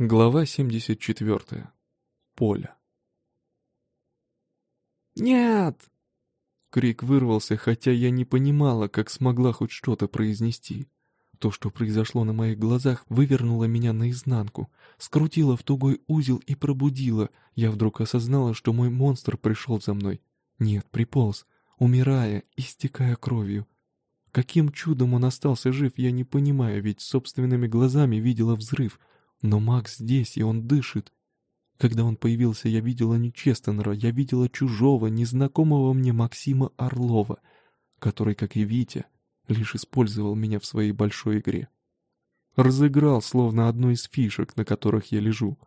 Глава 74. Поля. «Нет!» Крик вырвался, хотя я не понимала, как смогла хоть что-то произнести. То, что произошло на моих глазах, вывернуло меня наизнанку, скрутило в тугой узел и пробудило. Я вдруг осознала, что мой монстр пришел за мной. Нет, приполз, умирая, истекая кровью. Каким чудом он остался жив, я не понимаю, ведь собственными глазами видела взрыв — но Макс здесь, и он дышит. Когда он появился, я видела не Честенера, я видела чужого, незнакомого мне Максима Орлова, который, как и Витя, лишь использовал меня в своей большой игре. Разыграл, словно одну из фишек, на которых я лежу.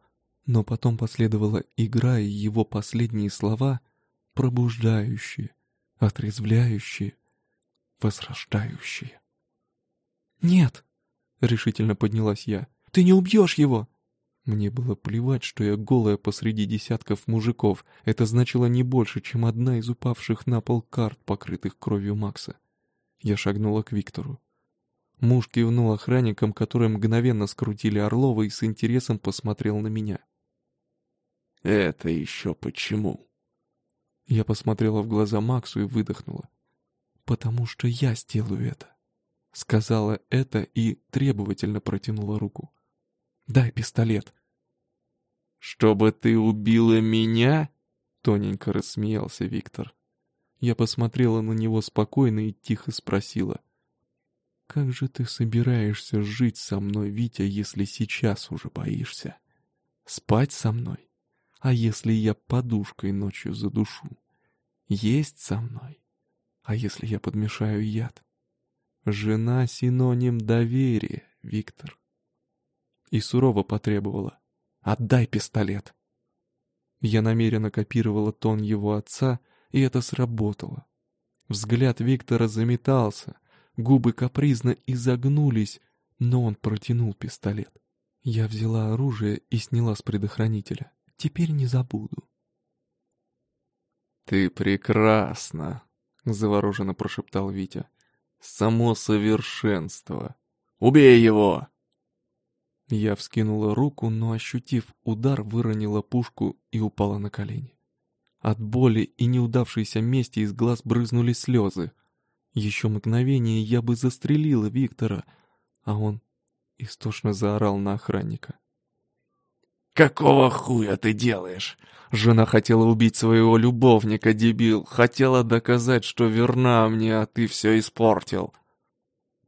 Но потом последовала игра и его последние слова, пробуждающие, отрезвляющие, возрождающие. «Нет!» — решительно поднялась я. Ты не убьешь его!» Мне было плевать, что я голая посреди десятков мужиков. Это значило не больше, чем одна из упавших на пол карт, покрытых кровью Макса. Я шагнула к Виктору. Муж кивнул охранникам, которые мгновенно скрутили Орлова и с интересом посмотрел на меня. «Это еще почему?» Я посмотрела в глаза Максу и выдохнула. «Потому что я сделаю это». Сказала это и требовательно протянула руку. Дай пистолет». «Чтобы ты убила меня?» — тоненько рассмеялся Виктор. Я посмотрела на него спокойно и тихо спросила. «Как же ты собираешься жить со мной, Витя, если сейчас уже боишься? Спать со мной? А если я подушкой ночью задушу? Есть со мной? А если я подмешаю яд? Жена — синоним доверия, Виктор и сурово потребовала «Отдай пистолет!». Я намеренно копировала тон его отца, и это сработало. Взгляд Виктора заметался, губы капризно изогнулись, но он протянул пистолет. Я взяла оружие и сняла с предохранителя. Теперь не забуду. «Ты прекрасна!» — завороженно прошептал Витя. «Само совершенство! Убей его!» Я вскинула руку, но, ощутив удар, выронила пушку и упала на колени. От боли и неудавшейся мести из глаз брызнули слезы. Еще мгновение я бы застрелила Виктора, а он истошно заорал на охранника. «Какого хуя ты делаешь? Жена хотела убить своего любовника, дебил. Хотела доказать, что верна мне, а ты все испортил».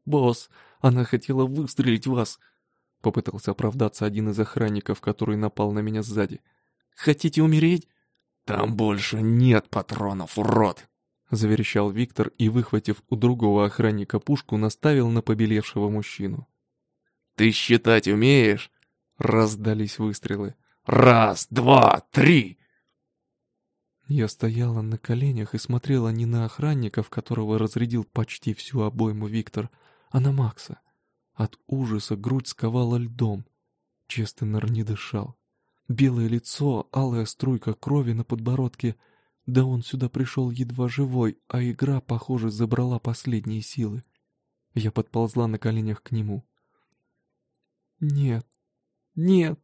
«Босс, она хотела выстрелить в вас. Попытался оправдаться один из охранников, который напал на меня сзади. «Хотите умереть?» «Там больше нет патронов, урод!» Заверещал Виктор и, выхватив у другого охранника пушку, наставил на побелевшего мужчину. «Ты считать умеешь?» Раздались выстрелы. «Раз, два, три!» Я стояла на коленях и смотрела не на охранников, которого разрядил почти всю обойму Виктор, а на Макса. От ужаса грудь сковала льдом. Честенер не дышал. Белое лицо, алая струйка крови на подбородке. Да он сюда пришел едва живой, а игра, похоже, забрала последние силы. Я подползла на коленях к нему. «Нет, нет!»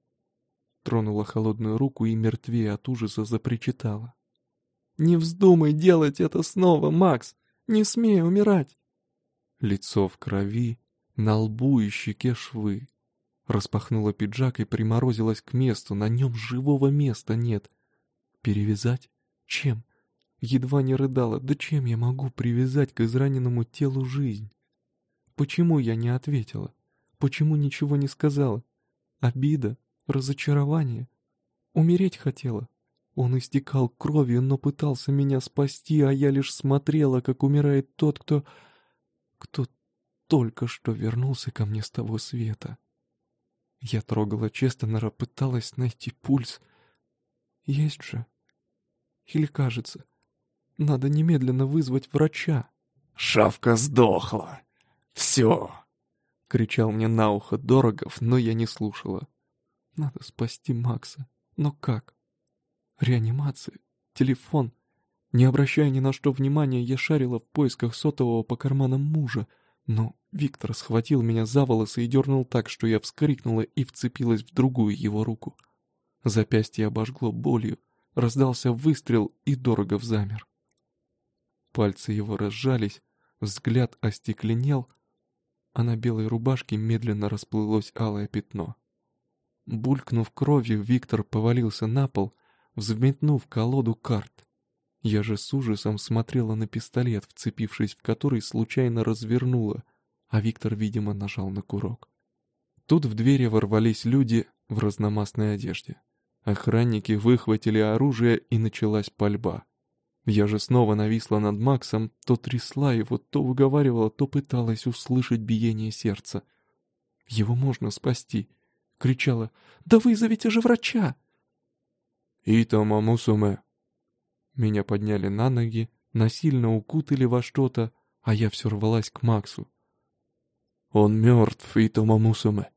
Тронула холодную руку и мертвее от ужаса запричитала. «Не вздумай делать это снова, Макс! Не смей умирать!» Лицо в крови, на лбу и щеке швы. Распахнула пиджак и приморозилась к месту, на нем живого места нет. Перевязать? Чем? Едва не рыдала, да чем я могу привязать к израненному телу жизнь? Почему я не ответила? Почему ничего не сказала? Обида? Разочарование? Умереть хотела? Он истекал кровью, но пытался меня спасти, а я лишь смотрела, как умирает тот, кто... кто только что вернулся ко мне с того света. Я трогала Честонера, пыталась найти пульс. Есть же. Или кажется, надо немедленно вызвать врача. «Шавка сдохла! Все!» — кричал мне на ухо Дорогов, но я не слушала. «Надо спасти Макса. Но как? Реанимация? Телефон?» Не обращая ни на что внимания, я шарила в поисках сотового по карманам мужа — но Виктор схватил меня за волосы и дернул так, что я вскрикнула и вцепилась в другую его руку. Запястье обожгло болью, раздался выстрел и дорого замер. Пальцы его разжались, взгляд остекленел, а на белой рубашке медленно расплылось алое пятно. Булькнув кровью, Виктор повалился на пол, взметнув колоду карт. Я же с ужасом смотрела на пистолет, вцепившись в который случайно развернула — а Виктор, видимо, нажал на курок. Тут в двери ворвались люди в разномастной одежде. Охранники выхватили оружие, и началась пальба. Я же снова нависла над Максом, то трясла его, то выговаривала, то пыталась услышать биение сердца. «Его можно спасти!» — кричала. «Да вызовите же врача!» «Итама Мусуме!» Меня подняли на ноги, насильно укутали во что-то, а я все рвалась к Максу. Он мертв, Итома Мусуме.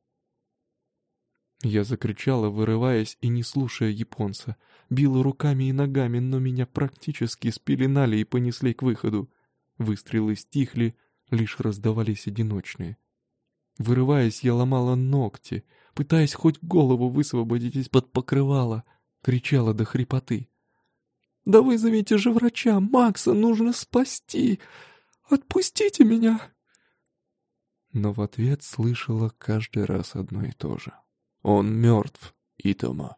Я закричала, вырываясь и не слушая японца. Била руками и ногами, но меня практически спеленали и понесли к выходу. Выстрелы стихли, лишь раздавались одиночные. Вырываясь, я ломала ногти, пытаясь хоть голову высвободить из-под покрывала, кричала до хрипоты. «Да вызовите же врача! Макса нужно спасти! Отпустите меня!» но в ответ слышала каждый раз одно и то же. «Он мертв, Итома.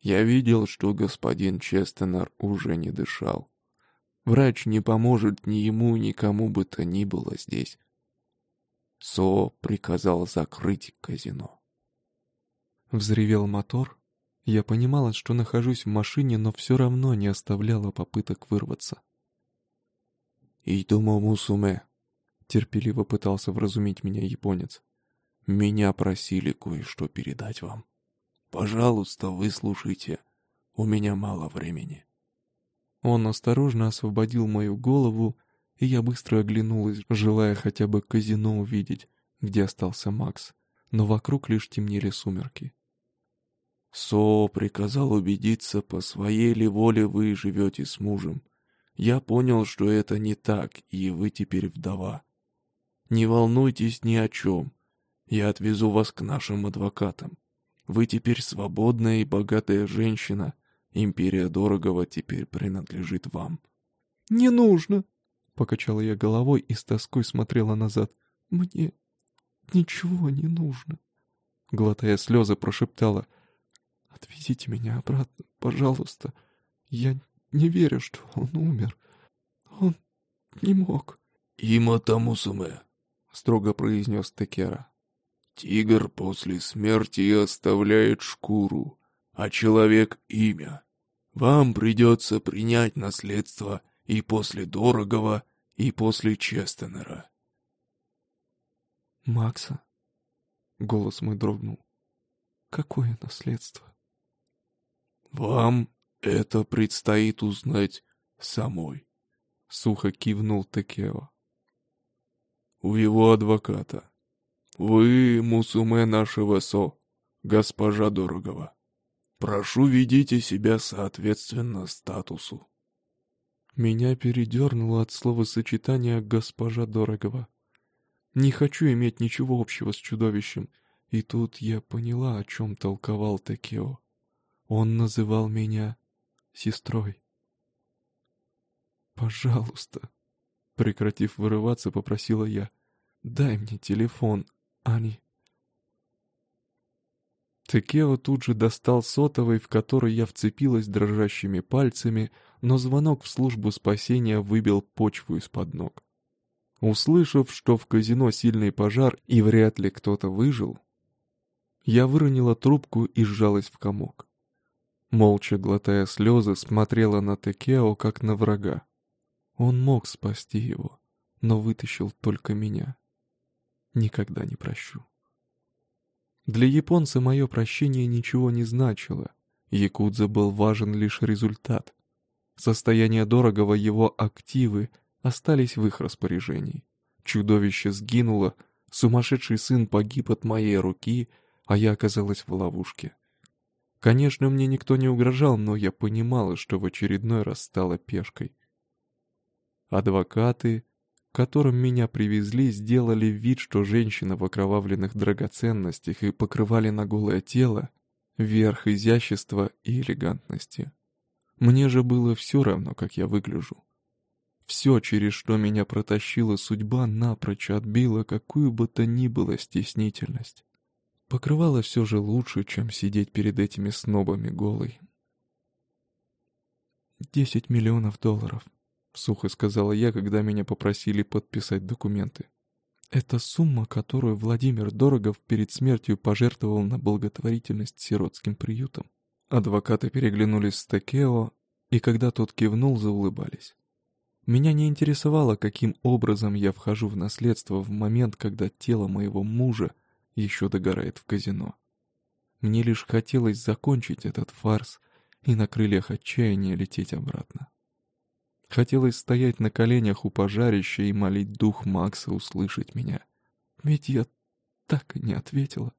Я видел, что господин Честенер уже не дышал. Врач не поможет ни ему, ни кому бы то ни было здесь. Со приказал закрыть казино». Взревел мотор. Я понимала, что нахожусь в машине, но все равно не оставляла попыток вырваться. «Итома Мусуме, Терпеливо пытался вразумить меня японец. Меня просили кое-что передать вам. Пожалуйста, выслушайте. У меня мало времени. Он осторожно освободил мою голову, и я быстро оглянулась, желая хотя бы казино увидеть, где остался Макс, но вокруг лишь темнели сумерки. Со приказал убедиться, по своей ли воле вы живете с мужем. Я понял, что это не так, и вы теперь вдова. Не волнуйтесь ни о чем. Я отвезу вас к нашим адвокатам. Вы теперь свободная и богатая женщина. Империя Дорогого теперь принадлежит вам». «Не нужно!» — покачала я головой и с тоской смотрела назад. «Мне ничего не нужно!» Глотая слезы, прошептала. «Отвезите меня обратно, пожалуйста. Я не верю, что он умер. Он не мог». «Има Тамусуме, — строго произнес Текера. «Тигр после смерти оставляет шкуру, а человек — имя. Вам придется принять наследство и после Дорогого, и после Честенера». «Макса?» — голос мой дрогнул. «Какое наследство?» «Вам это предстоит узнать самой», — сухо кивнул Текео у его адвоката. Вы мусуме нашего Со, госпожа Дорогова. Прошу, ведите себя соответственно статусу. Меня передернуло от словосочетания «госпожа Дорогова». Не хочу иметь ничего общего с чудовищем, и тут я поняла, о чем толковал Текео. Он называл меня сестрой. «Пожалуйста», Прекратив вырываться, попросила я. «Дай мне телефон, Ани». Текео тут же достал сотовый, в который я вцепилась дрожащими пальцами, но звонок в службу спасения выбил почву из-под ног. Услышав, что в казино сильный пожар и вряд ли кто-то выжил, я выронила трубку и сжалась в комок. Молча глотая слезы, смотрела на Текео, как на врага. Он мог спасти его, но вытащил только меня. Никогда не прощу. Для японца мое прощение ничего не значило. Якудза был важен лишь результат. Состояние дорогого его активы остались в их распоряжении. Чудовище сгинуло, сумасшедший сын погиб от моей руки, а я оказалась в ловушке. Конечно, мне никто не угрожал, но я понимала, что в очередной раз стала пешкой адвокаты, котором меня привезли, сделали вид, что женщина в окровавленных драгоценностях и покрывали на голое тело верх изящества и элегантности. Мне же было все равно, как я выгляжу. Все, через что меня протащила судьба, напрочь отбила какую бы то ни было стеснительность. Покрывало все же лучше, чем сидеть перед этими снобами голой. «Десять миллионов долларов», — сухо сказала я, когда меня попросили подписать документы. «Это сумма, которую Владимир Дорогов перед смертью пожертвовал на благотворительность сиротским приютам». Адвокаты переглянулись с Текео, и когда тот кивнул, заулыбались. Меня не интересовало, каким образом я вхожу в наследство в момент, когда тело моего мужа еще догорает в казино. Мне лишь хотелось закончить этот фарс и на крыльях отчаяния лететь обратно. Хотелось стоять на коленях у пожарища и молить дух Макса услышать меня. Ведь я так и не ответила.